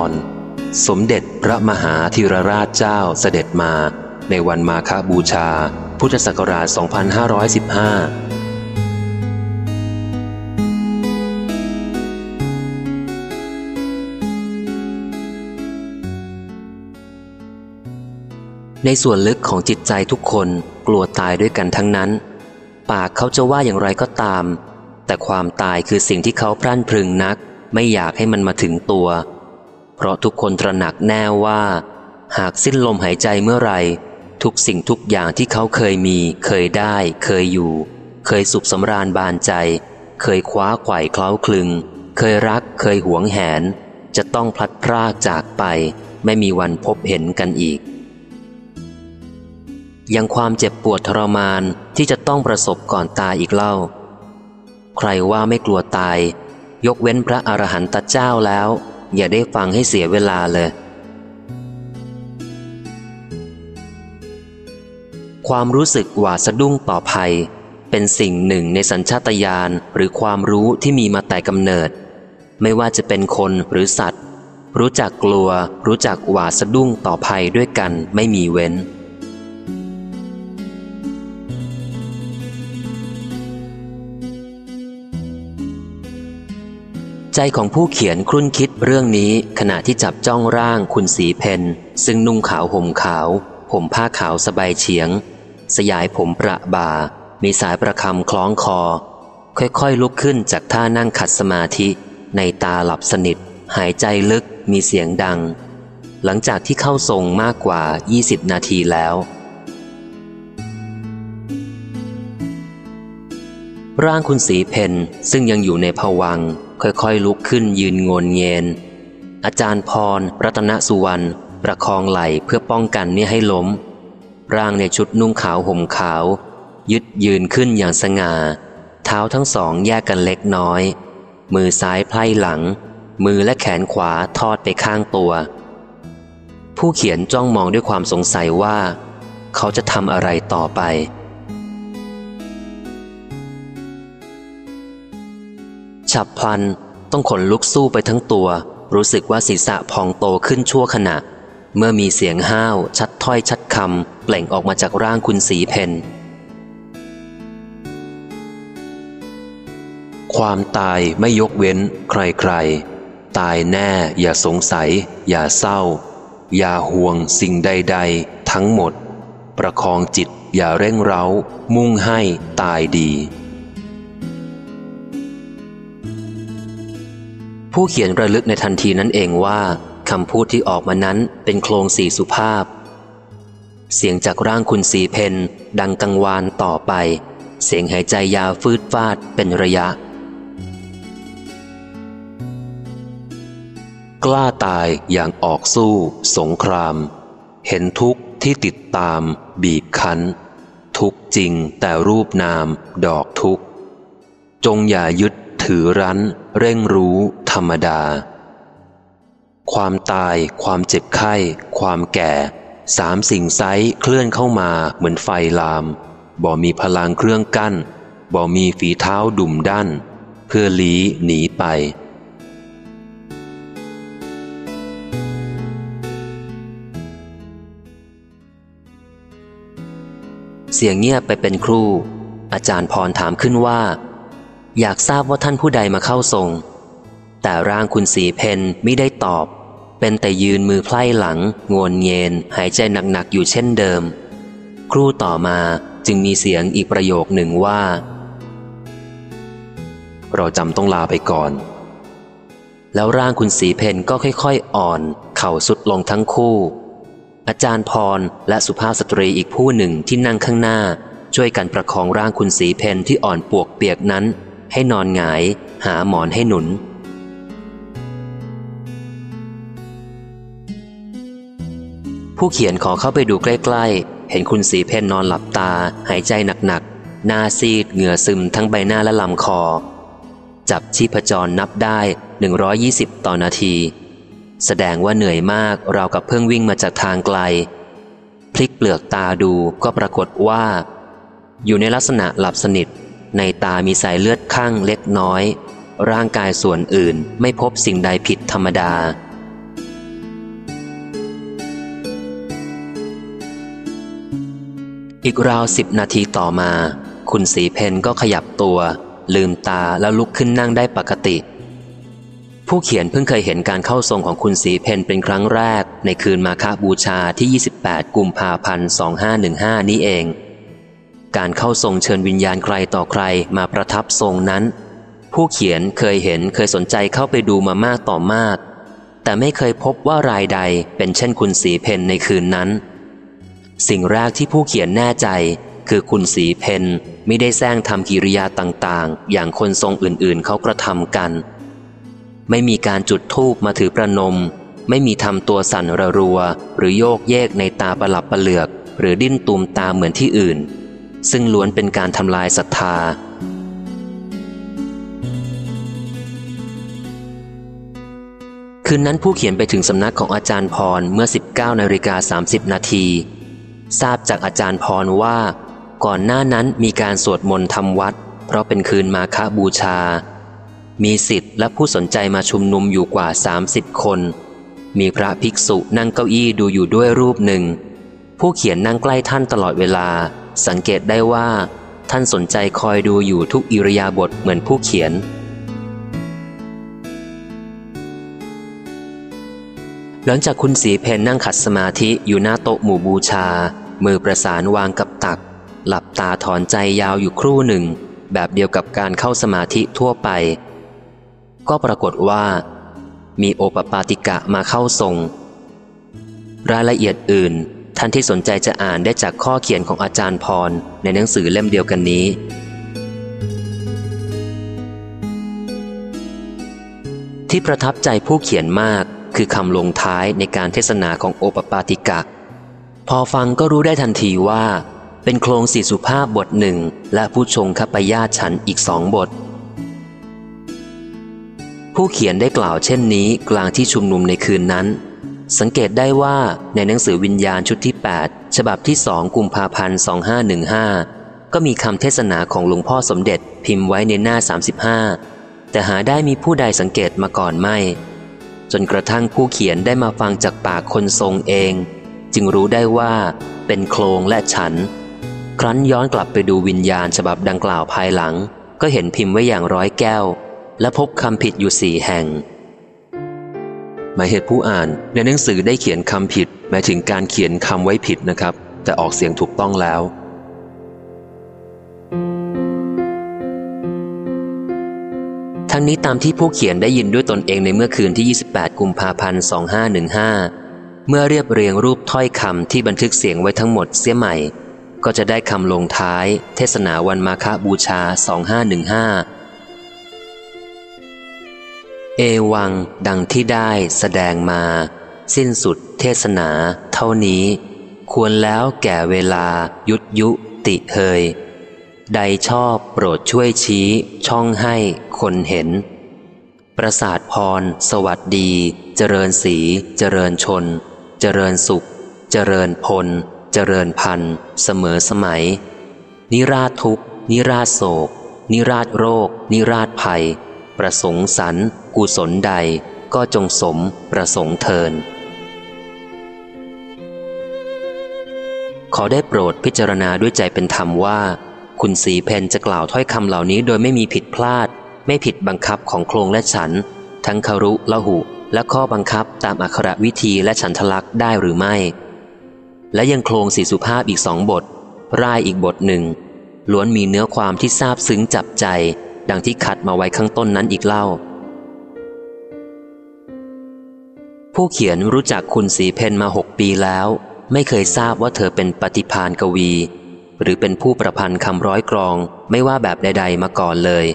อน สมเด็จพระมหาธีรราชเจ้าเสด็จมาในวันมาคบูชา พุทธศักราช 2515ในส่วนลึกของจิตใจทุกคนกลัวตายด้วยกันทั้งนั้น ปากเขาจะว่าอย่างไรก็ตาม แต่ความตายคือสิ่งที่เขาพรั่นพรึงนัก ไม่อยากให้มันมาถึงตัว เพราะทุกคนตระหนักแน่ว่า หากสิ้นลมหายใจเมื่อไรทุกสิ่งทุกอย่างที่เขาเคยมี เคยได้ เคยอยู่ เคยสุขสำราญบานใจ เคยคว้าไขว่เคล้าคลึง เคยรัก เคยหวงแหน จะต้องพลัดพรากจากไป ไม่มีวันพบเห็นกันอีก ยังความเจ็บปวดทรมานที่จะต้องประสบก่อนตายอีกเล่า ใครว่าไม่กลัวตาย ยกเว้นพระอรหันตเจ้าแล้ว อย่าได้ฟังให้เสียเวลาเลย ความรู้สึกหวาดสะดุ้งต่อภัย เป็นสิ่งหนึ่งในสัญชาตญาณหรือความรู้ที่มีมาแต่กำเนิด ไม่ว่าจะเป็นคนหรือสัตว์ รู้จักกลัว รู้จักหวาดสะดุ้งต่อภัยด้วยกันไม่มีเว้น ใจของผู้เขียนครุ่นคิดเรื่องนี้ขณะที่จับจ้องร่างคุณสีเพนซึ่งนุ่งขาวห่มขาว ผมผ้าขาวสบายเฉียง สยายผมประบา มีสายประคำคล้องคอ ค่อยๆลุกขึ้นจากท่านั่งขัดสมาธิ ในตาหลับสนิท หายใจลึกมีเสียงดัง หลังจากที่เข้าทรงมากกว่า 20 นาทีแล้ว ร่างคุณสีเพนซึ่งยังอยู่ในภวัง ค่อยๆลุกขึ้นยืนงนเงนอาจารย์พร รัตนสุวรรณประคองไหลเพื่อป้องกันนี่ให้ล้ม ร่างในชุดนุ่งขาวห่มขาว ยึดยืนขึ้นอย่างสง่า เท้าทั้งสองแยกกันเล็กน้อย มือซ้ายไพล่หลัง มือและแขนขวาทอดไปข้างตัว ผู้เขียนจ้องมองด้วยความสงสัยว่า เขาจะทำอะไรต่อไป ฉับพลันต้องขนลุกสู้ไปทั้งตัว รู้สึกว่าศีรษะพองโตขึ้นชั่วขณะ เมื่อมีเสียงห้าว ชัดถ้อยชัดคำเปล่งออกมาจากร่างคุณสีเพนความตายไม่ยกเว้นใครๆ ตายแน่อย่าสงสัย อย่าเศร้า อย่าห่วงสิ่งใด ๆ ทั้งหมด ประคองจิตอย่าเร่งเร้า มุ่งให้ตายดี ผู้เขียนระลึกในทันทีนั้นเองว่าคำพูดที่ออกมานั้นเป็นโครงสีสุภาพ เสียงจากร่างคุณสีเพนดังกังวานต่อไป เสียงหายใจยาวฟืดฟาดเป็นระยะ กล้าตายอย่างออกสู้ สงคราม เห็นทุกข์ที่ติดตาม บีบคั้น ทุกจริงแต่รูปนาม ดอกทุกจงอย่ายึด ถือรั้น เร่งรู้ ธรรมดา ความตาย ความเจ็บไข้ ความแก่ สามสิ่งไซเคลื่อนเข้ามาเหมือนไฟลาม บ่มีพลังเครื่องกั้น บ่มีฝีเท้าดุ่มดั้นเพื่อลีหนีไปเสียงเงียบไปเป็นครู่ อาจารย์พรถามขึ้นว่า อยากทราบว่าท่านผู้ใดมาเข้าทรง แต่ร่างคุณสีเพนไม่ได้ตอบ เป็นแต่ยืนมือไพล่หลัง งวนเย็นหายใจหนักๆอยู่เช่นเดิม ครู่ต่อมาจึงมีเสียงอีกประโยคหนึ่งว่า เราจำต้องลาไปก่อน แล้วร่างคุณสีเพนก็ค่อยๆอ่อน เข่าสุดลงทั้งคู่ อาจารย์พรและสุภาพสตรีอีกผู้หนึ่งที่นั่งข้างหน้า ช่วยกันประคองร่างคุณสีเพนที่อ่อนปวกเปียกนั้น ให้นอนหงาย หาหมอนให้หนุน ผู้เขียนขอเข้าไปดูใกล้ ๆ เห็นคุณสีเพนนอนหลับตา หายใจหนักๆ หน้าซีดเหงื่อซึมทั้งใบหน้าและลำคอ จับชีพจรนับได้ 120 ต่อนาที แสดงว่าเหนื่อยมากเรากับเพิ่งวิ่งมาจากทางไกล พลิกเปลือกตาดูก็ปรากฏว่า อยู่ในลักษณะหลับสนิท ในตามีสายเลือดข้างเล็กน้อย ร่างกายส่วนอื่นไม่พบสิ่งใดผิดธรรมดา อีกราวสิบนาทีต่อมา คุณสีเพนก็ขยับตัว ลืมตาแล้วลุกขึ้นนั่งได้ปกติ ผู้เขียนเพิ่งเคยเห็นการเข้าทรงของคุณสีเพนเป็นครั้งแรก ในคืนมาคาบูชาที่ 28 กุมภาพันธ์ 2515 นี้เอง การเข้าทรงเชิญวิญญาณใครต่อใครมาประทับทรงนั้น ผู้เขียนเคยเห็นเคยสนใจเข้าไปดูมามากต่อมาก แต่ไม่เคยพบว่ารายใดเป็นเช่นคุณสีเพนในคืนนั้น สิ่งแรกที่ผู้เขียนแน่ใจ คือคุณสีเพนไม่ได้แซงทำกิริยาต่างๆ อย่างคนทรงอื่นๆ เขากระทำกัน ไม่มีการจุดธูปมาถือประนม ไม่มีทำตัวสั่นระรัว หรือโยกเยกในตาประหลับประเหลือก หรือดิ้นตูมตาเหมือนที่อื่น ซึ่งล้วนเป็นการทำลายศรัทธา คืนนั้นผู้เขียนไปถึงสำนักของอาจารย์พรเมื่อ 19นาฬิกา30 นาที ทราบจากอาจารย์พรว่า ก่อนหน้านั้นมีการสวดมนต์ทำวัด เพราะเป็นคืนมาฆบูชา มีสิทธิ์และผู้สนใจมาชุมนุมอยู่กว่า 30 คน มีพระภิกษุนั่งเก้าอี้ดูอยู่ด้วยรูปหนึ่ง ผู้เขียนนั่งใกล้ท่านตลอดเวลา สังเกตได้ว่า ท่านสนใจคอยดูอยู่ทุกอิริยาบถเหมือนผู้เขียน หลังจากคุณสีเพนนั่งขัดสมาธิอยู่หน้าโต๊ะหมู่บูชา มือประสานวางกับตัก หลับตาถอนใจยาวอยู่ครู่หนึ่ง แบบเดียวกับการเข้าสมาธิทั่วไป ก็ปรากฏว่า มีโอปปาติกะมาเข้าทรง รายละเอียดอื่น ท่านที่สนใจจะอ่านได้จากข้อเขียนของอาจารย์พร ในหนังสือเล่มเดียวกันนี้ ที่ประทับใจผู้เขียนมากคือคำลงท้ายในการเทศนาของโอปปาติกะ พอฟังก็รู้ได้ทันทีว่า เป็นโครงสี่สุภาพบทหนึ่งและผู้ชงคปยาฉันอีกสองบท ผู้เขียนได้กล่าวเช่นนี้กลางที่ชุมนุมในคืนนั้น สังเกตได้ว่าในหนังสือวิญญาณชุดที่ 8 ฉบับที่สองกุมภาพันธ์ 2515 ก็มีคำเทศนาของหลวงพ่อสมเด็จพิมพ์ไว้ในหน้า 35 แต่หาได้มีผู้ใดสังเกตมาก่อนไม่ จนกระทั่งผู้เขียนได้มาฟังจากปากคนทรงเอง จึงรู้ได้ว่าเป็นโครงและฉัน ครั้นย้อนกลับไปดูวิญญาณฉบับดังกล่าวภายหลัง ก็เห็นพิมพ์ไว้อย่างร้อยแก้ว และพบคำผิดอยู่สี่แห่ง หมายเหตุผู้อ่านในหนังสือได้เขียนคำผิด หมายถึงการเขียนคำไว้ผิดนะครับ แต่ออกเสียงถูกต้องแล้ว ทั้งนี้ตามที่ผู้เขียนได้ยินด้วยตนเองในเมื่อคืนที่ 28 กุมภาพันธ์ 2515 เมื่อเรียบเรียงรูปถ้อยคำที่บันทึกเสียงไว้ทั้งหมดเสียใหม่ ก็จะได้คำลงท้าย เทศนาวันมาคบูชา 2515 เอวังดังที่ได้แสดงมา สิ้นสุดเทศนาเท่านี้ ควรแล้วแก่เวลายุดยุติเฮย ใดชอบโปรดช่วยชี้ช่องให้คนเห็น ประสาทพร สวัสดี เจริญสี เจริญชน เจริญสุข เจริญพล เจริญพันเสมอสมัย นิราชทุกนิราชโศก นิราชโรค นิราชภัย ประสงค์สรรกุศลใดก็จงสมประสงค์เทิน ขอได้โปรดพิจารณาด้วยใจเป็นธรรมว่า คุณสีเพนจะกล่าวถ้อยคำเหล่านี้โดยไม่มีผิดพลาด ไม่ผิดบังคับของโครงและฉัน ทั้งคารุละหุ และข้อบังคับตามอักขรวิธีและฉันทลักษ์ได้หรือไม่ และยังโครงสีสุภาพอีกสองบท ร่ายอีกบทหนึ่งล้วนมีเนื้อความที่ซาบซึ้งจับใจ ดังที่ขัดมาไว้ข้างต้นนั้นอีกเล่า ผู้เขียนรู้จักคุณสีเพนมาหกปีแล้ว ไม่เคยทราบว่าเธอเป็นปฏิพานกวี หรือเป็นผู้ประพันธ์คำร้อยกรองไม่ว่าแบบใด ๆ มาก่อนเลย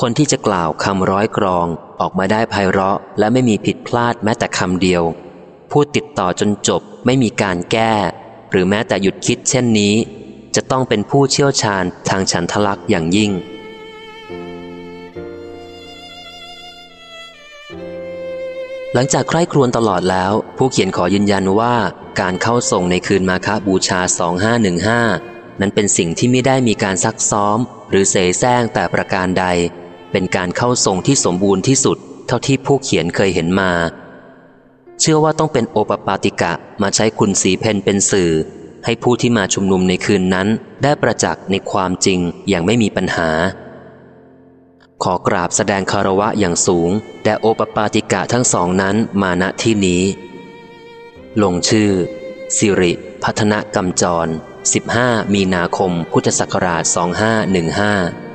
คนที่จะกล่าวคำร้อยกรองออกมาได้ไพเราะ และไม่มีผิดพลาดแม้แต่คำเดียว พูดติดต่อจนจบไม่มีการแก้ หรือแม้แต่หยุดคิดเช่นนี้ จะต้องเป็นผู้เชี่ยวชาญทางฉันทลักษ์อย่างยิ่ง หลังจากใคร่ครวญตลอดแล้ว ผู้เขียนขอยืนยันว่าการเข้าส่งในคืนมาคาบูชา 2515 นั้นเป็นสิ่งที่ไม่ได้มีการซักซ้อม หรือเสแสร้งแต่ประการใด เป็นการเข้าทรงที่สมบูรณ์ที่สุด เท่าที่ผู้เขียนเคยเห็นมา เชื่อว่าต้องเป็นโอปปาติกะมาใช้คุณสีเพนเป็นสื่อ ให้ผู้ที่มาชุมนุมในคืนนั้น ได้ประจักษ์ในความจริงอย่างไม่มีปัญหา ขอกราบแสดงคารวะอย่างสูงแด่โอปปาติกะทั้งสองนั้นมาณที่นี้ ลงชื่อ สิริพัฒนกรรมจร 15 มีนาคม พุทธศักราช 2515